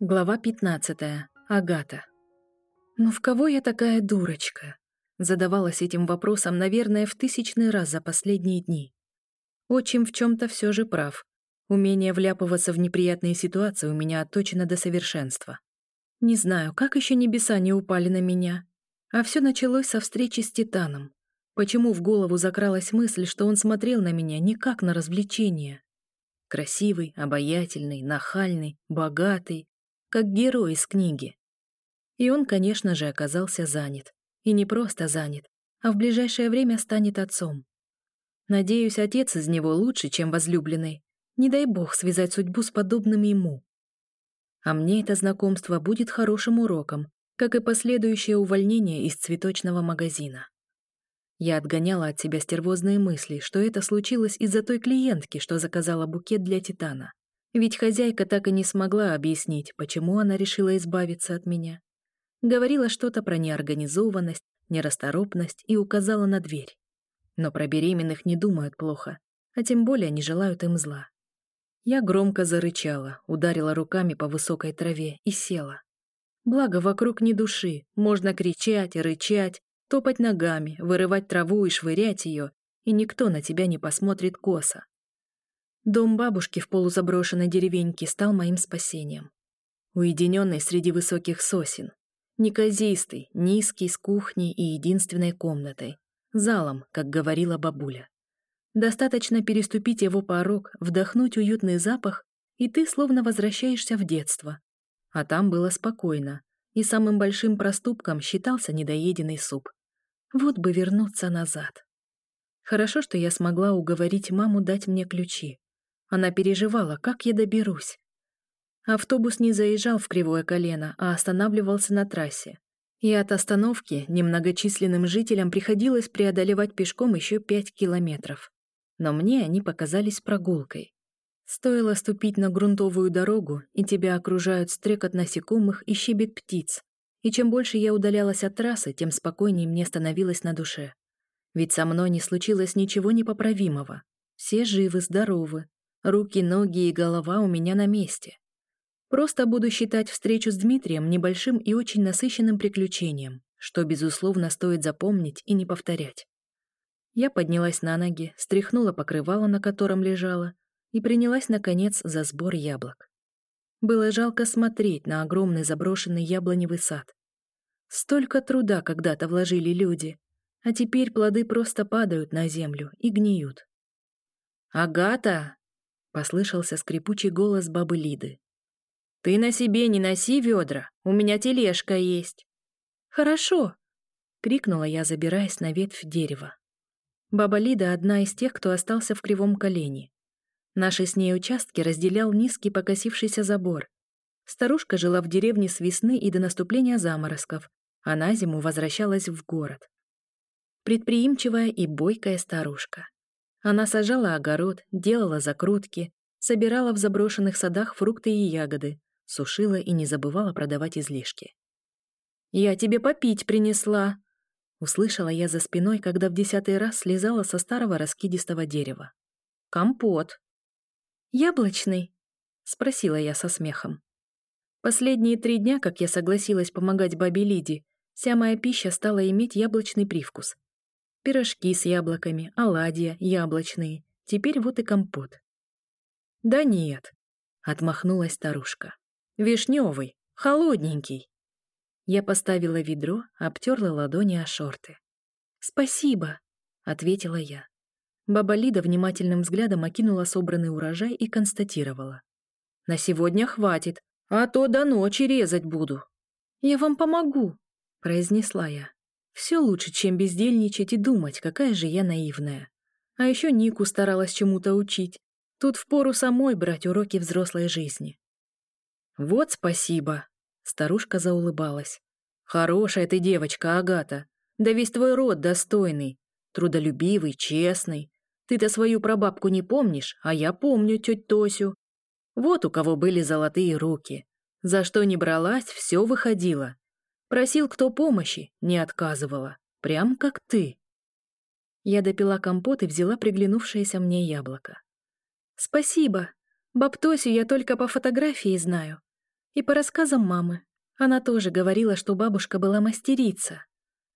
Глава 15. Агата. «Ну в кого я такая дурочка?» Задавалась этим вопросом, наверное, в тысячный раз за последние дни. Отчим в чем-то все же прав. Умение вляпываться в неприятные ситуации у меня отточено до совершенства. Не знаю, как еще небеса не упали на меня. А все началось со встречи с Титаном. Почему в голову закралась мысль, что он смотрел на меня не как на развлечение? Красивый, обаятельный, нахальный, богатый, как герой из книги. И он, конечно же, оказался занят. И не просто занят, а в ближайшее время станет отцом. Надеюсь, отец из него лучше, чем возлюбленный. Не дай бог связать судьбу с подобным ему. А мне это знакомство будет хорошим уроком, как и последующее увольнение из цветочного магазина. Я отгоняла от себя стервозные мысли, что это случилось из-за той клиентки, что заказала букет для Титана. Ведь хозяйка так и не смогла объяснить, почему она решила избавиться от меня. Говорила что-то про неорганизованность, нерасторопность и указала на дверь. Но про беременных не думают плохо, а тем более не желают им зла. Я громко зарычала, ударила руками по высокой траве и села. Благо, вокруг ни души, можно кричать, рычать, топать ногами, вырывать траву и швырять ее, и никто на тебя не посмотрит косо. Дом бабушки в полузаброшенной деревеньке стал моим спасением. Уединенный среди высоких сосен. Неказистый, низкий, с кухней и единственной комнатой. Залом, как говорила бабуля. Достаточно переступить его порог, вдохнуть уютный запах, и ты словно возвращаешься в детство. А там было спокойно, и самым большим проступком считался недоеденный суп. Вот бы вернуться назад. Хорошо, что я смогла уговорить маму дать мне ключи. Она переживала, как я доберусь. Автобус не заезжал в кривое колено, а останавливался на трассе. И от остановки немногочисленным жителям приходилось преодолевать пешком еще пять километров. Но мне они показались прогулкой. Стоило ступить на грунтовую дорогу, и тебя окружают стрекот насекомых и щебет птиц. И чем больше я удалялась от трассы, тем спокойнее мне становилось на душе. Ведь со мной не случилось ничего непоправимого. Все живы, здоровы, Руки, ноги и голова у меня на месте. Просто буду считать встречу с Дмитрием небольшим и очень насыщенным приключением, что, безусловно, стоит запомнить и не повторять. Я поднялась на ноги, стряхнула покрывало, на котором лежала, и принялась, наконец, за сбор яблок. Было жалко смотреть на огромный заброшенный яблоневый сад. Столько труда когда-то вложили люди, а теперь плоды просто падают на землю и гниют. «Агата!» Послышался скрипучий голос бабы Лиды. «Ты на себе не носи ведра, у меня тележка есть». «Хорошо!» — крикнула я, забираясь на ветвь дерева. Баба Лида — одна из тех, кто остался в кривом колене. Наши с ней участки разделял низкий покосившийся забор. Старушка жила в деревне с весны и до наступления заморозков, а на зиму возвращалась в город. Предприимчивая и бойкая старушка. Она сажала огород, делала закрутки, собирала в заброшенных садах фрукты и ягоды, сушила и не забывала продавать излишки. «Я тебе попить принесла!» Услышала я за спиной, когда в десятый раз слезала со старого раскидистого дерева. «Компот!» «Яблочный?» — спросила я со смехом. Последние три дня, как я согласилась помогать бабе Лиде, вся моя пища стала иметь яблочный привкус. Пирожки с яблоками, оладья, яблочные. Теперь вот и компот. «Да нет», — отмахнулась старушка. «Вишневый, холодненький». Я поставила ведро, обтерла ладони о шорты. «Спасибо», — ответила я. Баба Лида внимательным взглядом окинула собранный урожай и констатировала. «На сегодня хватит, а то до ночи резать буду». «Я вам помогу», — произнесла я. Все лучше, чем бездельничать и думать, какая же я наивная. А еще Нику старалась чему-то учить. Тут впору самой брать уроки взрослой жизни. «Вот спасибо», — старушка заулыбалась. «Хорошая ты девочка, Агата. Да весь твой род достойный, трудолюбивый, честный. Ты-то свою прабабку не помнишь, а я помню тетю Тосю. Вот у кого были золотые руки. За что не бралась, все выходило. Просил кто помощи, не отказывала. Прям как ты. Я допила компот и взяла приглянувшееся мне яблоко. «Спасибо. Баптосю я только по фотографии знаю. И по рассказам мамы. Она тоже говорила, что бабушка была мастерица.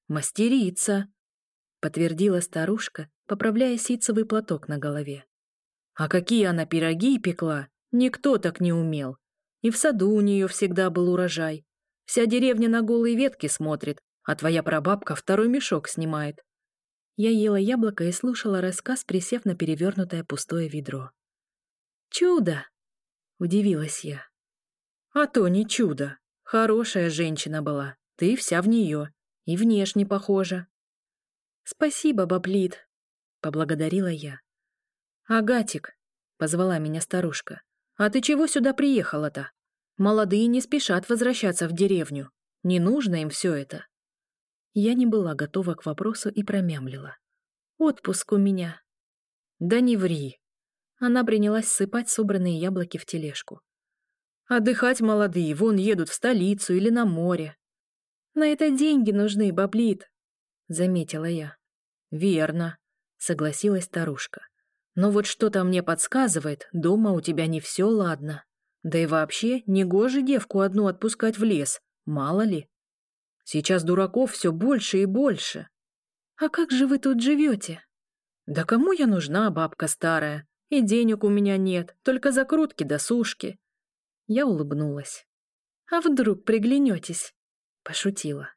«Мастерица», — подтвердила старушка, поправляя ситцевый платок на голове. «А какие она пироги пекла, никто так не умел. И в саду у нее всегда был урожай. Вся деревня на голые ветки смотрит, а твоя прабабка второй мешок снимает. Я ела яблоко и слушала рассказ, присев на перевернутое пустое ведро. «Чудо!» — удивилась я. «А то не чудо. Хорошая женщина была. Ты вся в нее. И внешне похожа». «Спасибо, баблит», — поблагодарила я. «Агатик», — позвала меня старушка, — «а ты чего сюда приехала-то? Молодые не спешат возвращаться в деревню. Не нужно им все это». Я не была готова к вопросу и промямлила. «Отпуск у меня». «Да не ври». Она принялась сыпать собранные яблоки в тележку. «Отдыхать молодые, вон едут в столицу или на море». «На это деньги нужны, баблит», — заметила я. «Верно», — согласилась старушка. «Но вот что-то мне подсказывает, дома у тебя не все ладно. Да и вообще, негоже девку одну отпускать в лес, мало ли». Сейчас дураков все больше и больше. А как же вы тут живете? Да кому я нужна, бабка старая? И денег у меня нет, только закрутки да сушки. Я улыбнулась. А вдруг приглянетесь? Пошутила.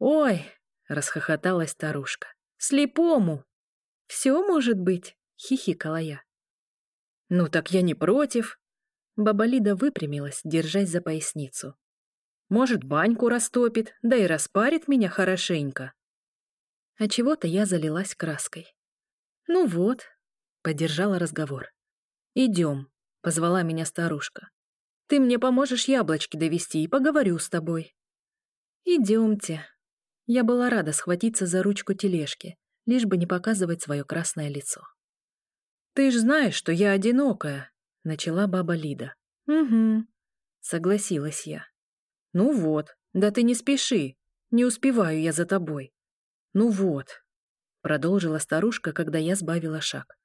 Ой, расхохоталась старушка. Слепому. Все может быть, хихикала я. Ну так я не против. Баба Лида выпрямилась, держась за поясницу. Может, баньку растопит, да и распарит меня хорошенько. А чего-то я залилась краской. Ну вот, поддержала разговор. Идем, позвала меня старушка. Ты мне поможешь яблочки довести и поговорю с тобой. Идемте. Я была рада схватиться за ручку тележки, лишь бы не показывать свое красное лицо. Ты ж знаешь, что я одинокая, начала баба Лида. Угу, согласилась я. «Ну вот, да ты не спеши, не успеваю я за тобой». «Ну вот», — продолжила старушка, когда я сбавила шаг.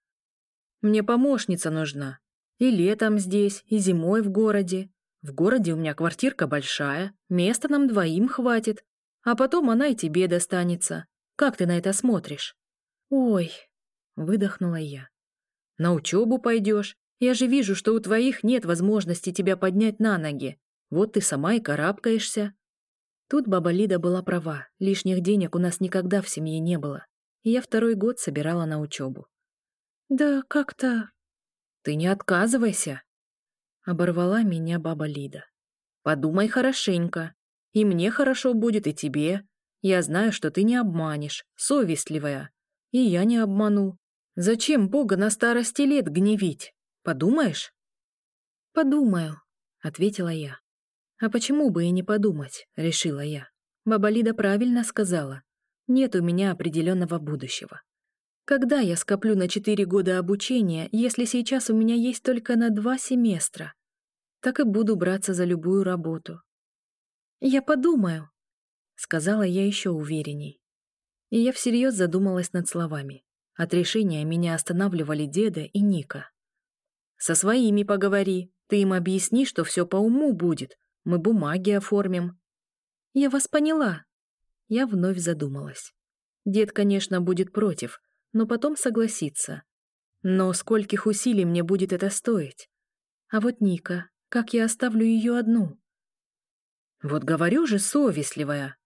«Мне помощница нужна. И летом здесь, и зимой в городе. В городе у меня квартирка большая, места нам двоим хватит, а потом она и тебе достанется. Как ты на это смотришь?» «Ой», — выдохнула я. «На учебу пойдешь. Я же вижу, что у твоих нет возможности тебя поднять на ноги. Вот ты сама и карабкаешься». Тут баба Лида была права, лишних денег у нас никогда в семье не было, и я второй год собирала на учебу. «Да как-то...» «Ты не отказывайся», — оборвала меня баба Лида. «Подумай хорошенько. И мне хорошо будет, и тебе. Я знаю, что ты не обманешь, совестливая. И я не обману. Зачем Бога на старости лет гневить? Подумаешь?» «Подумаю», — ответила я. А почему бы и не подумать, решила я. Баба Лида правильно сказала. Нет у меня определенного будущего. Когда я скоплю на четыре года обучения, если сейчас у меня есть только на два семестра? Так и буду браться за любую работу. Я подумаю, сказала я еще уверенней. И я всерьез задумалась над словами. От решения меня останавливали деда и Ника. «Со своими поговори, ты им объясни, что все по уму будет, мы бумаги оформим». «Я вас поняла». Я вновь задумалась. Дед, конечно, будет против, но потом согласится. Но скольких усилий мне будет это стоить? А вот Ника, как я оставлю ее одну? Вот говорю же, совестливая.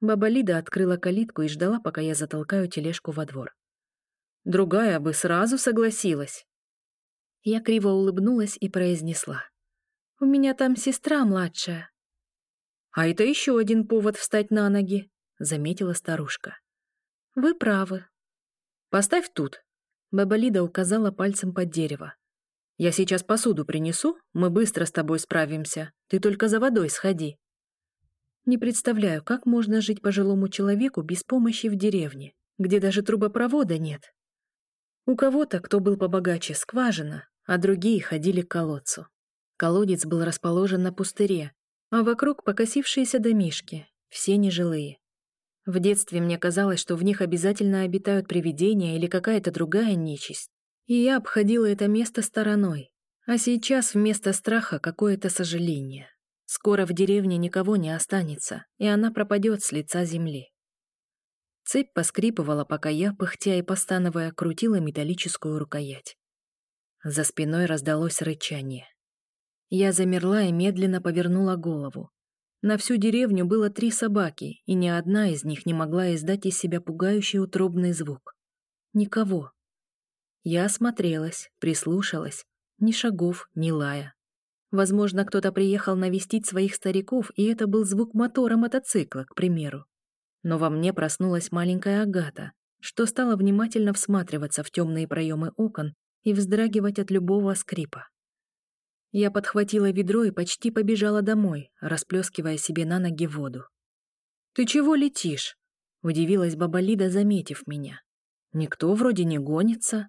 Баба Лида открыла калитку и ждала, пока я затолкаю тележку во двор. Другая бы сразу согласилась. Я криво улыбнулась и произнесла. У меня там сестра младшая». «А это еще один повод встать на ноги», — заметила старушка. «Вы правы». «Поставь тут». Баба Лида указала пальцем под дерево. «Я сейчас посуду принесу, мы быстро с тобой справимся. Ты только за водой сходи». Не представляю, как можно жить пожилому человеку без помощи в деревне, где даже трубопровода нет. У кого-то, кто был побогаче, скважина, а другие ходили к колодцу. Колодец был расположен на пустыре, а вокруг покосившиеся домишки, все нежилые. В детстве мне казалось, что в них обязательно обитают привидения или какая-то другая нечисть. И я обходила это место стороной. А сейчас вместо страха какое-то сожаление. Скоро в деревне никого не останется, и она пропадет с лица земли. Цепь поскрипывала, пока я, пыхтя и постановая, крутила металлическую рукоять. За спиной раздалось рычание. Я замерла и медленно повернула голову. На всю деревню было три собаки, и ни одна из них не могла издать из себя пугающий утробный звук. Никого. Я осмотрелась, прислушалась. Ни шагов, ни лая. Возможно, кто-то приехал навестить своих стариков, и это был звук мотора мотоцикла, к примеру. Но во мне проснулась маленькая Агата, что стала внимательно всматриваться в темные проемы окон и вздрагивать от любого скрипа. Я подхватила ведро и почти побежала домой, расплескивая себе на ноги воду. «Ты чего летишь?» — удивилась баба Лида, заметив меня. «Никто вроде не гонится».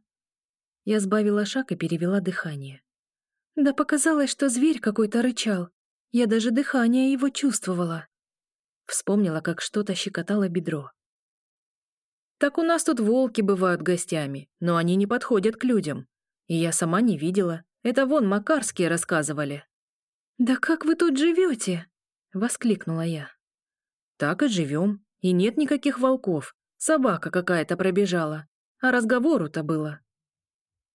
Я сбавила шаг и перевела дыхание. Да показалось, что зверь какой-то рычал. Я даже дыхание его чувствовала. Вспомнила, как что-то щекотало бедро. «Так у нас тут волки бывают гостями, но они не подходят к людям. И я сама не видела. Это вон Макарские рассказывали». «Да как вы тут живете?» — воскликнула я. «Так и живем. И нет никаких волков. Собака какая-то пробежала. А разговору-то было».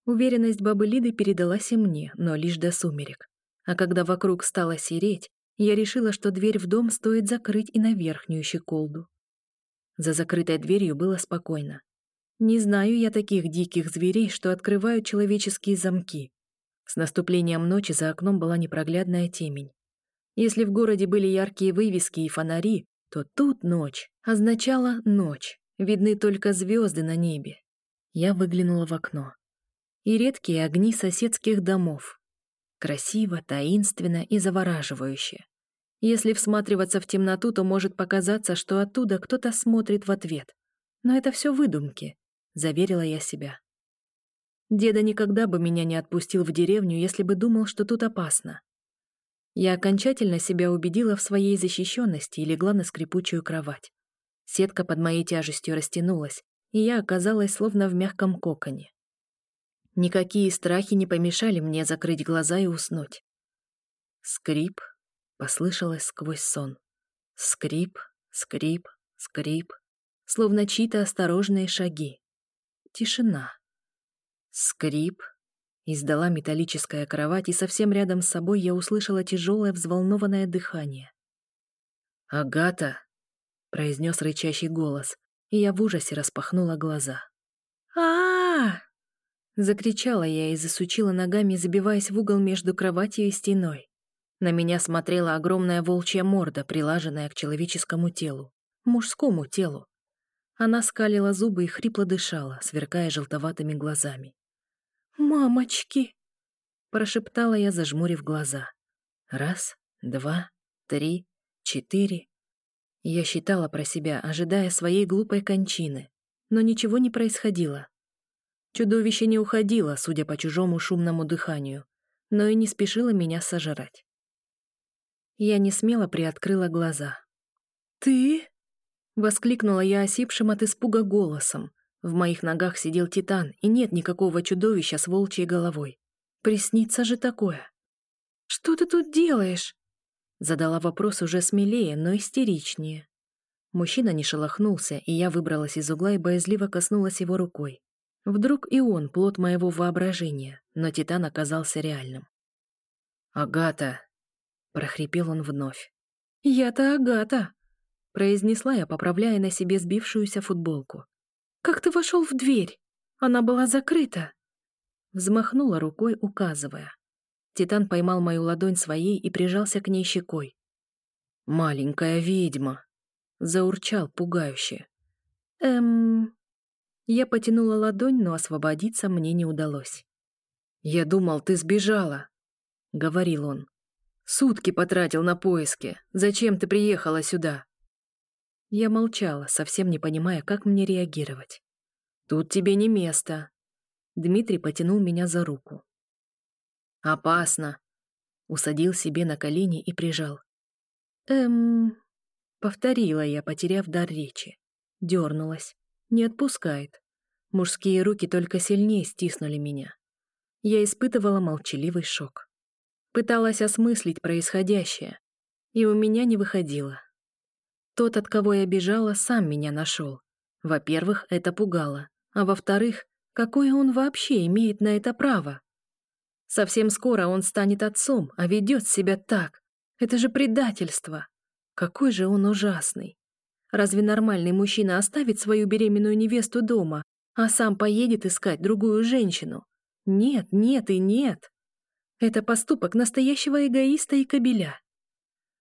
Уверенность бабы Лиды передалась и мне, но лишь до сумерек. А когда вокруг стало сереть, я решила, что дверь в дом стоит закрыть и на верхнюю щеколду. За закрытой дверью было спокойно. Не знаю я таких диких зверей, что открывают человеческие замки. С наступлением ночи за окном была непроглядная темень. Если в городе были яркие вывески и фонари, то тут ночь означала ночь. Видны только звезды на небе. Я выглянула в окно. И редкие огни соседских домов, Красиво, таинственно и завораживающе. Если всматриваться в темноту, то может показаться, что оттуда кто-то смотрит в ответ. Но это все выдумки, заверила я себя. Деда никогда бы меня не отпустил в деревню, если бы думал, что тут опасно. Я окончательно себя убедила в своей защищенности и легла на скрипучую кровать. Сетка под моей тяжестью растянулась, и я оказалась словно в мягком коконе. Никакие страхи не помешали мне закрыть глаза и уснуть. Скрип послышалось сквозь сон. Скрип, скрип, скрип, словно чьи-то осторожные шаги. Тишина. Скрип. Издала металлическая кровать, и совсем рядом с собой я услышала тяжелое взволнованное дыхание. «Агата!» — произнес рычащий голос, и я в ужасе распахнула глаза. а, Закричала я и засучила ногами, забиваясь в угол между кроватью и стеной. На меня смотрела огромная волчья морда, прилаженная к человеческому телу, мужскому телу. Она скалила зубы и хрипло дышала, сверкая желтоватыми глазами. «Мамочки!» — прошептала я, зажмурив глаза. Раз, два, три, четыре. Я считала про себя, ожидая своей глупой кончины, но ничего не происходило. Чудовище не уходило, судя по чужому шумному дыханию, но и не спешило меня сожрать. Я не смело приоткрыла глаза. «Ты?» — воскликнула я осипшим от испуга голосом. В моих ногах сидел титан, и нет никакого чудовища с волчьей головой. Приснится же такое. «Что ты тут делаешь?» Задала вопрос уже смелее, но истеричнее. Мужчина не шелохнулся, и я выбралась из угла и боязливо коснулась его рукой. Вдруг и он плод моего воображения, но Титан оказался реальным. «Агата!» — прохрипел он вновь. «Я-то Агата!» — произнесла я, поправляя на себе сбившуюся футболку. «Как ты вошел в дверь? Она была закрыта!» Взмахнула рукой, указывая. Титан поймал мою ладонь своей и прижался к ней щекой. «Маленькая ведьма!» — заурчал пугающе. «Эм...» Я потянула ладонь, но освободиться мне не удалось. «Я думал, ты сбежала», — говорил он. «Сутки потратил на поиски. Зачем ты приехала сюда?» Я молчала, совсем не понимая, как мне реагировать. «Тут тебе не место». Дмитрий потянул меня за руку. «Опасно», — усадил себе на колени и прижал. «Эм...» — повторила я, потеряв дар речи. Дернулась. Не отпускает. Мужские руки только сильнее стиснули меня. Я испытывала молчаливый шок. Пыталась осмыслить происходящее. И у меня не выходило. Тот, от кого я бежала, сам меня нашел. Во-первых, это пугало. А во-вторых, какое он вообще имеет на это право? Совсем скоро он станет отцом, а ведет себя так. Это же предательство. Какой же он ужасный. Разве нормальный мужчина оставит свою беременную невесту дома, а сам поедет искать другую женщину? Нет, нет и нет. Это поступок настоящего эгоиста и кобеля.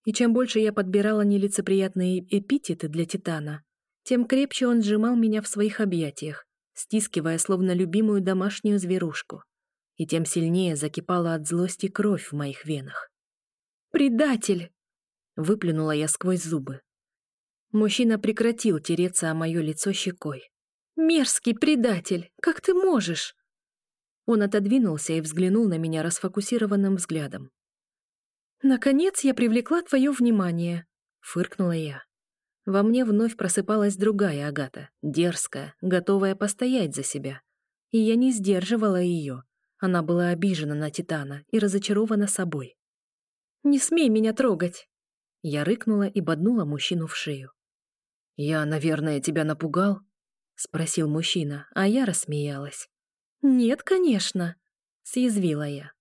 И чем больше я подбирала нелицеприятные эпитеты для Титана, тем крепче он сжимал меня в своих объятиях, стискивая словно любимую домашнюю зверушку. И тем сильнее закипала от злости кровь в моих венах. «Предатель!» — выплюнула я сквозь зубы. Мужчина прекратил тереться о мое лицо щекой. «Мерзкий предатель! Как ты можешь?» Он отодвинулся и взглянул на меня расфокусированным взглядом. «Наконец я привлекла твое внимание», — фыркнула я. Во мне вновь просыпалась другая Агата, дерзкая, готовая постоять за себя. И я не сдерживала ее. Она была обижена на Титана и разочарована собой. «Не смей меня трогать!» Я рыкнула и боднула мужчину в шею. «Я, наверное, тебя напугал?» — спросил мужчина, а я рассмеялась. «Нет, конечно», — съязвила я.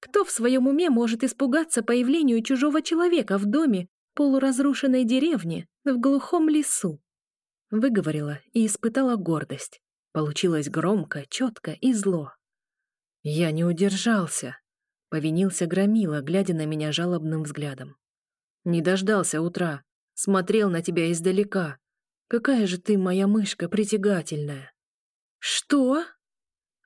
«Кто в своем уме может испугаться появлению чужого человека в доме полуразрушенной деревни в глухом лесу?» Выговорила и испытала гордость. Получилось громко, четко и зло. «Я не удержался», — повинился Громила, глядя на меня жалобным взглядом. «Не дождался утра, смотрел на тебя издалека. Какая же ты, моя мышка, притягательная!» «Что?»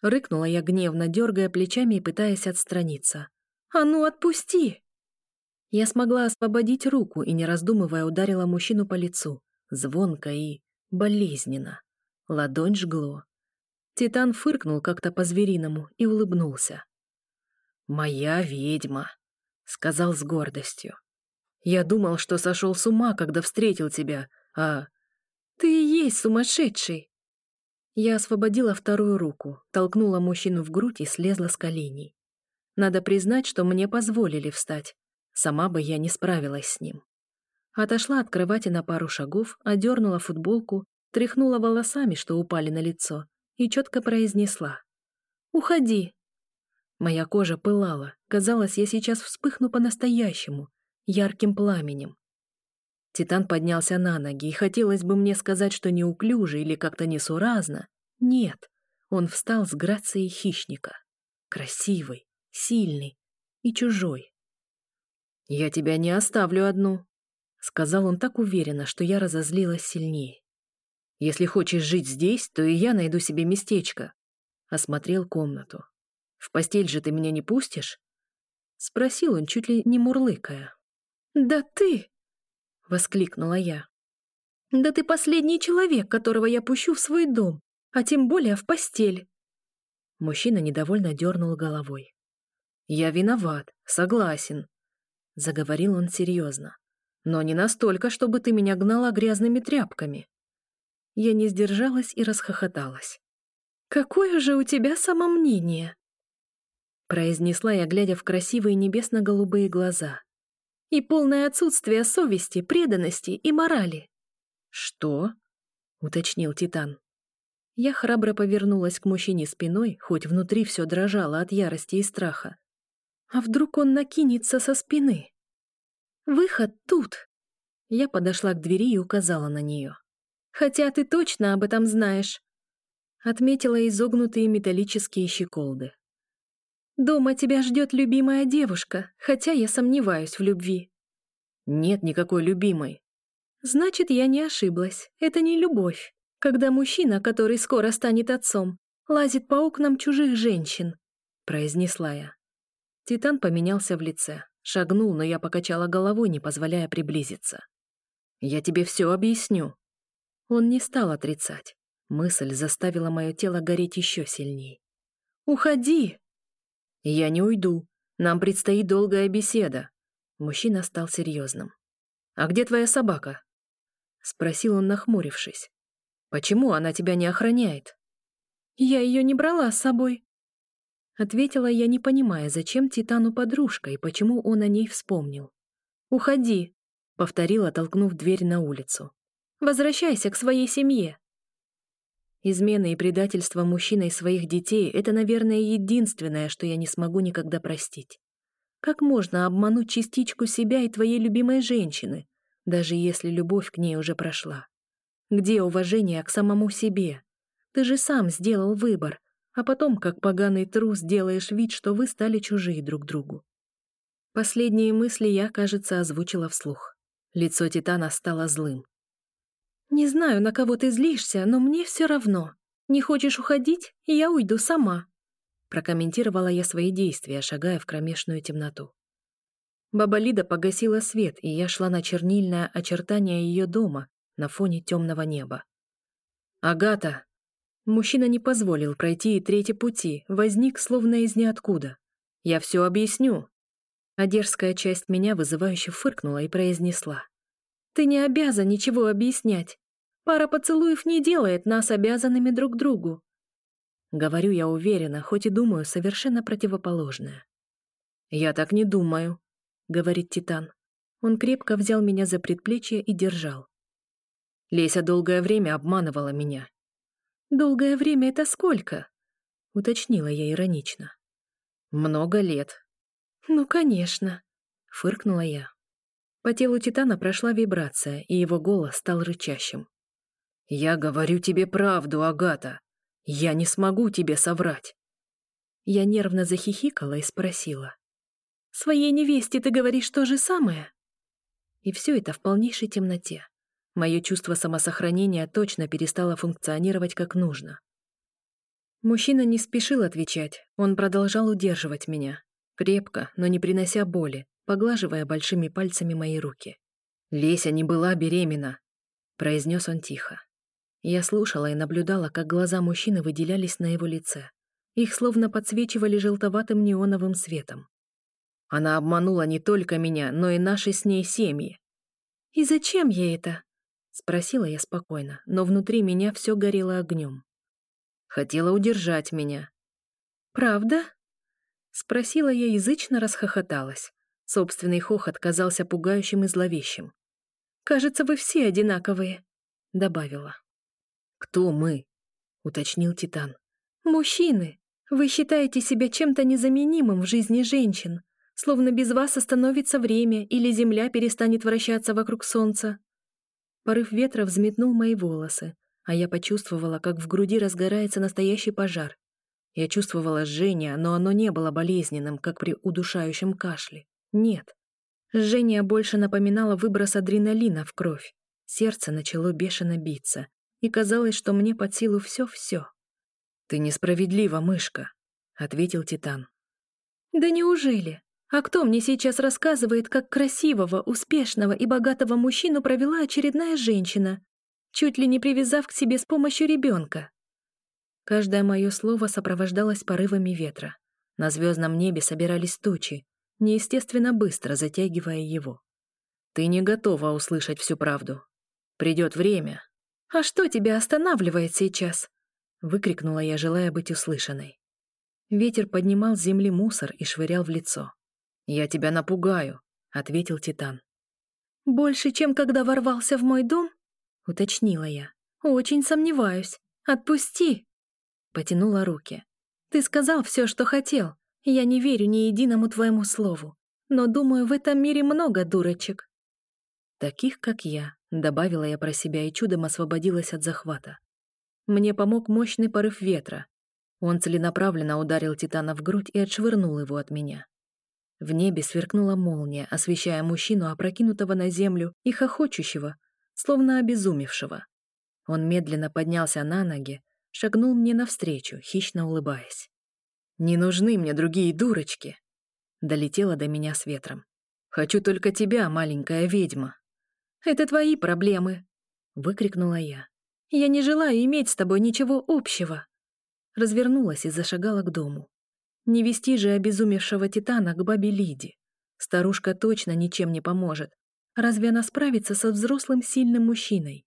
Рыкнула я гневно, дергая плечами и пытаясь отстраниться. «А ну, отпусти!» Я смогла освободить руку и, не раздумывая, ударила мужчину по лицу. Звонко и болезненно. Ладонь жгло. Титан фыркнул как-то по-звериному и улыбнулся. «Моя ведьма», — сказал с гордостью. «Я думал, что сошел с ума, когда встретил тебя, а...» «Ты и есть сумасшедший!» Я освободила вторую руку, толкнула мужчину в грудь и слезла с коленей. Надо признать, что мне позволили встать. Сама бы я не справилась с ним. Отошла от кровати на пару шагов, одернула футболку, тряхнула волосами, что упали на лицо, и четко произнесла. «Уходи!» Моя кожа пылала. Казалось, я сейчас вспыхну по-настоящему, ярким пламенем. Титан поднялся на ноги, и хотелось бы мне сказать, что неуклюже или как-то несуразно. Нет, он встал с грацией хищника. Красивый, сильный и чужой. «Я тебя не оставлю одну», — сказал он так уверенно, что я разозлилась сильнее. «Если хочешь жить здесь, то и я найду себе местечко», — осмотрел комнату. «В постель же ты меня не пустишь?» — спросил он, чуть ли не мурлыкая. «Да ты!» — воскликнула я. «Да ты последний человек, которого я пущу в свой дом, а тем более в постель!» Мужчина недовольно дернул головой. «Я виноват, согласен», — заговорил он серьезно. «Но не настолько, чтобы ты меня гнала грязными тряпками». Я не сдержалась и расхохоталась. «Какое же у тебя самомнение!» Произнесла я, глядя в красивые небесно-голубые глаза и полное отсутствие совести, преданности и морали. «Что?» — уточнил Титан. Я храбро повернулась к мужчине спиной, хоть внутри все дрожало от ярости и страха. А вдруг он накинется со спины? «Выход тут!» Я подошла к двери и указала на нее. «Хотя ты точно об этом знаешь!» Отметила изогнутые металлические щеколды. Дома тебя ждет любимая девушка, хотя я сомневаюсь в любви. Нет никакой любимой. Значит, я не ошиблась. Это не любовь. Когда мужчина, который скоро станет отцом, лазит по окнам чужих женщин, произнесла я. Титан поменялся в лице. Шагнул, но я покачала головой, не позволяя приблизиться. «Я тебе все объясню». Он не стал отрицать. Мысль заставила мое тело гореть еще сильней. «Уходи!» «Я не уйду. Нам предстоит долгая беседа». Мужчина стал серьезным. «А где твоя собака?» Спросил он, нахмурившись. «Почему она тебя не охраняет?» «Я ее не брала с собой». Ответила я, не понимая, зачем Титану подружка и почему он о ней вспомнил. «Уходи!» — повторила, толкнув дверь на улицу. «Возвращайся к своей семье!» Измена и предательство мужчиной своих детей — это, наверное, единственное, что я не смогу никогда простить. Как можно обмануть частичку себя и твоей любимой женщины, даже если любовь к ней уже прошла? Где уважение к самому себе? Ты же сам сделал выбор, а потом, как поганый трус, делаешь вид, что вы стали чужие друг другу. Последние мысли я, кажется, озвучила вслух. Лицо Титана стало злым. «Не знаю, на кого ты злишься, но мне все равно. Не хочешь уходить, я уйду сама», прокомментировала я свои действия, шагая в кромешную темноту. Баба Лида погасила свет, и я шла на чернильное очертание ее дома на фоне темного неба. «Агата!» Мужчина не позволил пройти и третий пути, возник словно из ниоткуда. «Я все объясню!» А дерзкая часть меня вызывающе фыркнула и произнесла. «Ты не обязан ничего объяснять. Пара поцелуев не делает нас обязанными друг другу. Говорю я уверенно, хоть и думаю совершенно противоположное. «Я так не думаю», — говорит Титан. Он крепко взял меня за предплечье и держал. Леся долгое время обманывала меня. «Долгое время — это сколько?» — уточнила я иронично. «Много лет». «Ну, конечно», — фыркнула я. По телу Титана прошла вибрация, и его голос стал рычащим. «Я говорю тебе правду, Агата. Я не смогу тебе соврать. Я нервно захихикала и спросила. «Своей невесте ты говоришь то же самое?» И все это в полнейшей темноте. Мое чувство самосохранения точно перестало функционировать как нужно. Мужчина не спешил отвечать, он продолжал удерживать меня, крепко, но не принося боли, поглаживая большими пальцами мои руки. «Леся не была беременна», — произнес он тихо. Я слушала и наблюдала, как глаза мужчины выделялись на его лице. Их словно подсвечивали желтоватым неоновым светом. Она обманула не только меня, но и наши с ней семьи. «И зачем ей это?» — спросила я спокойно, но внутри меня все горело огнем. Хотела удержать меня. «Правда?» — спросила я, язычно расхохоталась. Собственный хохот казался пугающим и зловещим. «Кажется, вы все одинаковые», — добавила. «Кто мы?» — уточнил Титан. «Мужчины. Вы считаете себя чем-то незаменимым в жизни женщин, словно без вас остановится время или земля перестанет вращаться вокруг солнца». Порыв ветра взметнул мои волосы, а я почувствовала, как в груди разгорается настоящий пожар. Я чувствовала жжение, но оно не было болезненным, как при удушающем кашле. Нет. Жжение больше напоминало выброс адреналина в кровь. Сердце начало бешено биться, и казалось, что мне под силу все-все. «Ты несправедлива, мышка», — ответил Титан. «Да неужели? А кто мне сейчас рассказывает, как красивого, успешного и богатого мужчину провела очередная женщина, чуть ли не привязав к себе с помощью ребенка?» Каждое мое слово сопровождалось порывами ветра. На звездном небе собирались тучи, неестественно быстро затягивая его. «Ты не готова услышать всю правду. Придет время, «А что тебя останавливает сейчас?» — выкрикнула я, желая быть услышанной. Ветер поднимал с земли мусор и швырял в лицо. «Я тебя напугаю», — ответил Титан. «Больше, чем когда ворвался в мой дом?» — уточнила я. «Очень сомневаюсь. Отпусти!» Потянула руки. «Ты сказал все, что хотел. Я не верю ни единому твоему слову. Но, думаю, в этом мире много дурочек». Таких, как я, Добавила я про себя и чудом освободилась от захвата. Мне помог мощный порыв ветра. Он целенаправленно ударил Титана в грудь и отшвырнул его от меня. В небе сверкнула молния, освещая мужчину, опрокинутого на землю и хохочущего, словно обезумевшего. Он медленно поднялся на ноги, шагнул мне навстречу, хищно улыбаясь. «Не нужны мне другие дурочки!» Долетела до меня с ветром. «Хочу только тебя, маленькая ведьма!» Это твои проблемы!» — выкрикнула я. «Я не желаю иметь с тобой ничего общего!» Развернулась и зашагала к дому. Не вести же обезумевшего Титана к бабе Лиде. Старушка точно ничем не поможет. Разве она справится со взрослым сильным мужчиной?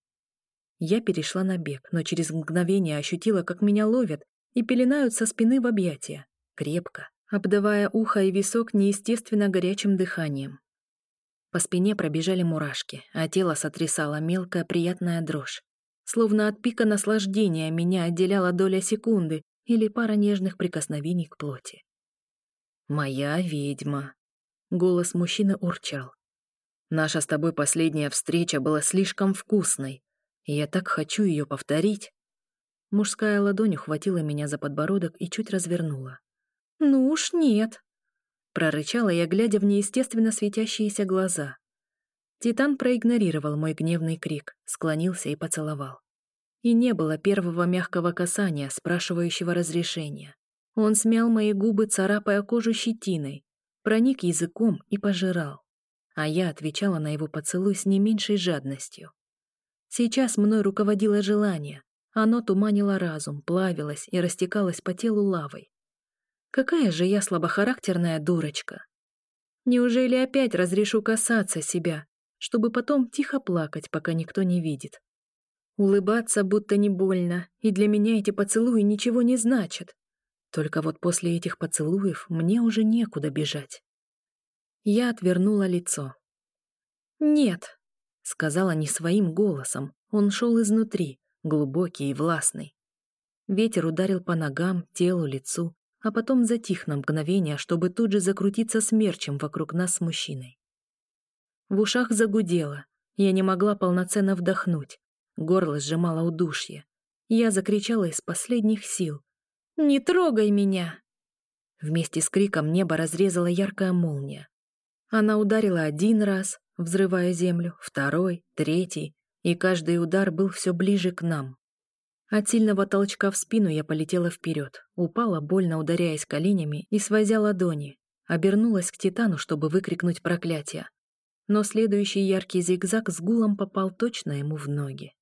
Я перешла на бег, но через мгновение ощутила, как меня ловят и пеленают со спины в объятия. Крепко, обдавая ухо и висок неестественно горячим дыханием. По спине пробежали мурашки, а тело сотрясала мелкая приятная дрожь. Словно от пика наслаждения меня отделяла доля секунды или пара нежных прикосновений к плоти. «Моя ведьма», — голос мужчины урчал. «Наша с тобой последняя встреча была слишком вкусной, и я так хочу ее повторить». Мужская ладонь ухватила меня за подбородок и чуть развернула. «Ну уж нет», — прорычала я, глядя в неестественно светящиеся глаза. Титан проигнорировал мой гневный крик, склонился и поцеловал. И не было первого мягкого касания, спрашивающего разрешения. Он смял мои губы, царапая кожу щетиной, проник языком и пожирал. А я отвечала на его поцелуй с не меньшей жадностью. Сейчас мной руководило желание. Оно туманило разум, плавилось и растекалось по телу лавой. Какая же я слабохарактерная дурочка. Неужели опять разрешу касаться себя, чтобы потом тихо плакать, пока никто не видит? Улыбаться будто не больно, и для меня эти поцелуи ничего не значат. Только вот после этих поцелуев мне уже некуда бежать. Я отвернула лицо. «Нет», — сказала не своим голосом, он шел изнутри, глубокий и властный. Ветер ударил по ногам, телу, лицу, а потом затих на мгновение, чтобы тут же закрутиться смерчем вокруг нас с мужчиной. В ушах загудело, я не могла полноценно вдохнуть, горло сжимало удушье. Я закричала из последних сил, «Не трогай меня!» Вместе с криком небо разрезала яркая молния. Она ударила один раз, взрывая землю, второй, третий, и каждый удар был все ближе к нам. От сильного толчка в спину я полетела вперед, упала, больно ударяясь коленями и свозя ладони, обернулась к Титану, чтобы выкрикнуть проклятие. Но следующий яркий зигзаг с гулом попал точно ему в ноги.